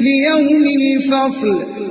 ليوم الفصل.